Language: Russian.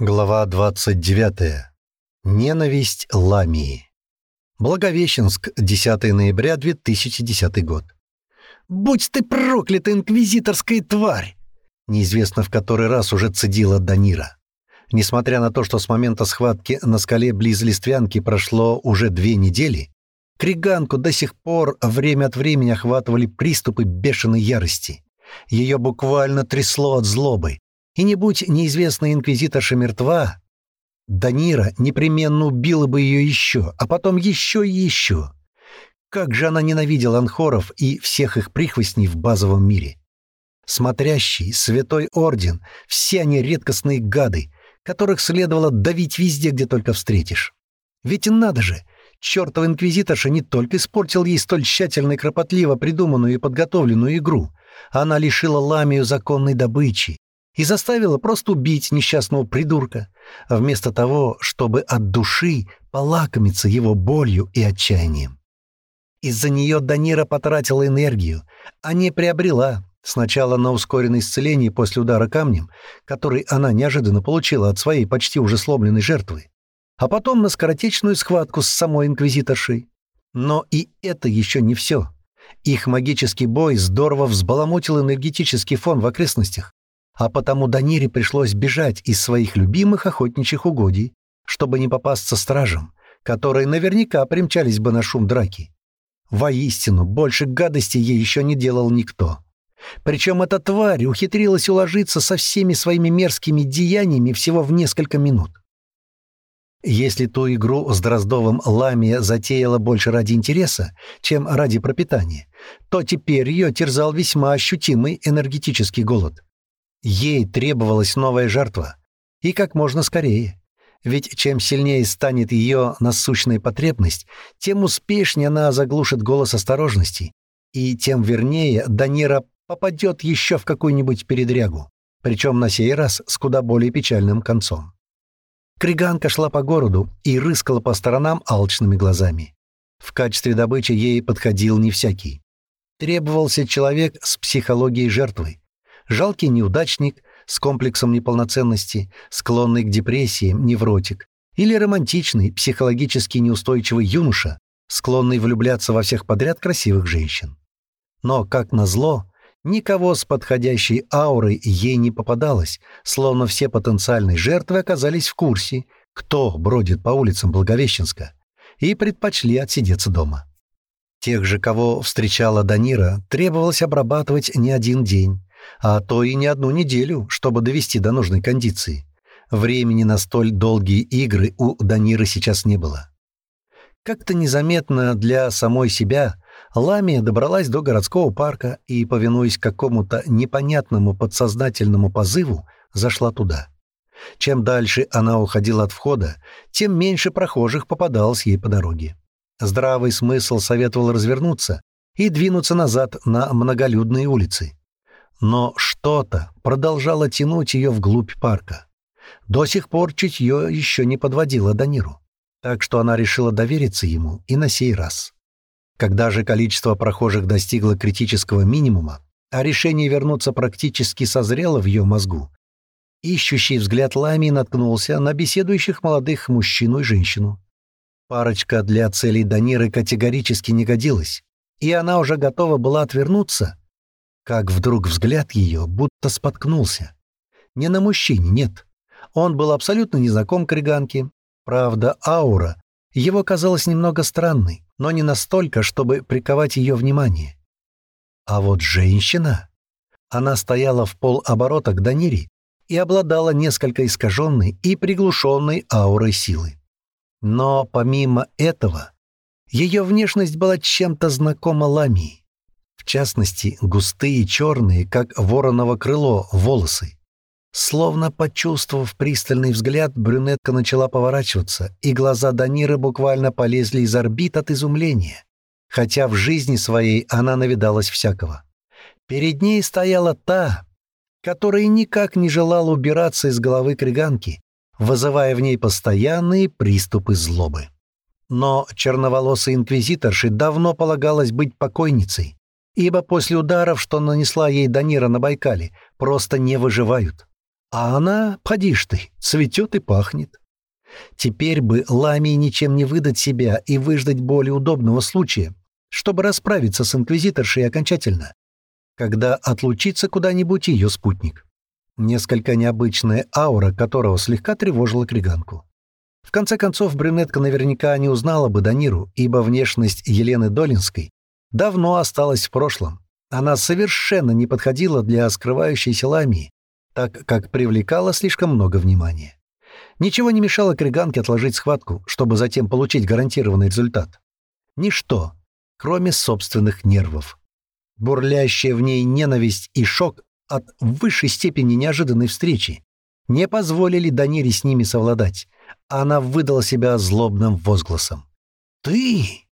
Глава 29. Ненависть Ламии. Благовещенск, 10 ноября 2010 год. «Будь ты проклята, инквизиторская тварь!» Неизвестно в который раз уже цедила Данира. Несмотря на то, что с момента схватки на скале близ Листвянки прошло уже две недели, Криганку до сих пор время от времени охватывали приступы бешеной ярости. Ее буквально трясло от злобы, и не будь неизвестная инквизиторша мертва, Данира непременно убила бы ее еще, а потом еще и еще. Как же она ненавидела анхоров и всех их прихвостней в базовом мире. Смотрящий, святой орден, все они редкостные гады, которых следовало давить везде, где только встретишь. Ведь надо же, чертова инквизиторша не только испортил ей столь тщательно и кропотливо придуманную и подготовленную игру, она лишила Ламию законной добычи, и заставила просто убить несчастного придурка, вместо того, чтобы от души полакомиться его болью и отчаянием. Из-за нее Данира потратила энергию, а не приобрела, сначала на ускоренное исцеление после удара камнем, который она неожиданно получила от своей почти уже сломленной жертвы, а потом на скоротечную схватку с самой инквизиторшей. Но и это еще не все. Их магический бой здорово взбаламутил энергетический фон в окрестностях, а потому Данире пришлось бежать из своих любимых охотничьих угодий, чтобы не попасться стражам, которые наверняка примчались бы на шум драки. Воистину, больше гадости ей еще не делал никто. Причем эта тварь ухитрилась уложиться со всеми своими мерзкими деяниями всего в несколько минут. Если ту игру с Дроздовым Ламия затеяла больше ради интереса, чем ради пропитания, то теперь ее терзал весьма ощутимый энергетический голод. Ей требовалась новая жертва. И как можно скорее. Ведь чем сильнее станет ее насущная потребность, тем успешнее она заглушит голос осторожности, и тем вернее Данира попадет еще в какую-нибудь передрягу, причем на сей раз с куда более печальным концом. Криганка шла по городу и рыскала по сторонам алчными глазами. В качестве добычи ей подходил не всякий. Требовался человек с психологией жертвы, жалкий неудачник с комплексом неполноценности, склонный к депрессиям, невротик, или романтичный, психологически неустойчивый юноша, склонный влюбляться во всех подряд красивых женщин. Но, как назло, никого с подходящей аурой ей не попадалось, словно все потенциальные жертвы оказались в курсе, кто бродит по улицам Благовещенска, и предпочли отсидеться дома. Тех же, кого встречала Данира, требовалось обрабатывать не один день, а то и не одну неделю, чтобы довести до нужной кондиции. Времени на столь долгие игры у Даниры сейчас не было. Как-то незаметно для самой себя Ламия добралась до городского парка и, повинуясь какому-то непонятному подсознательному позыву, зашла туда. Чем дальше она уходила от входа, тем меньше прохожих попадалось ей по дороге. Здравый смысл советовал развернуться и двинуться назад на многолюдные улицы. Но что-то продолжало тянуть ее вглубь парка. До сих пор чутье еще не подводило Даниру. Так что она решила довериться ему и на сей раз. Когда же количество прохожих достигло критического минимума, а решение вернуться практически созрело в ее мозгу, ищущий взгляд Лами наткнулся на беседующих молодых мужчину и женщину. Парочка для целей Даниры категорически не годилась, и она уже готова была отвернуться, как вдруг взгляд ее будто споткнулся. Не на мужчине, нет. Он был абсолютно незнаком к Риганке. Правда, аура его казалась немного странной, но не настолько, чтобы приковать ее внимание. А вот женщина... Она стояла в полоборота к Данире и обладала несколько искаженной и приглушенной аурой силы. Но помимо этого, ее внешность была чем-то знакома Ламии частности, густые черные, как вороново крыло, волосы. Словно почувствовав пристальный взгляд, брюнетка начала поворачиваться, и глаза Даниры буквально полезли из орбит от изумления, хотя в жизни своей она навидалась всякого. Перед ней стояла та, которая никак не желала убираться из головы криганки, вызывая в ней постоянные приступы злобы. Но черноволосой инквизиторши давно полагалось быть покойницей, ибо после ударов, что нанесла ей Данира на Байкале, просто не выживают. А она, поди ж ты, цветет и пахнет. Теперь бы Ламии ничем не выдать себя и выждать более удобного случая, чтобы расправиться с инквизиторшей окончательно, когда отлучится куда-нибудь ее спутник. Несколько необычная аура, которого слегка тревожила Криганку. В конце концов, брюнетка наверняка не узнала бы Даниру, ибо внешность Елены Долинской давно осталась в прошлом. Она совершенно не подходила для скрывающейся ламии, так как привлекала слишком много внимания. Ничего не мешало Криганке отложить схватку, чтобы затем получить гарантированный результат. Ничто, кроме собственных нервов. Бурлящая в ней ненависть и шок от высшей степени неожиданной встречи не позволили Данире с ними совладать. Она выдала себя злобным возгласом. «Ты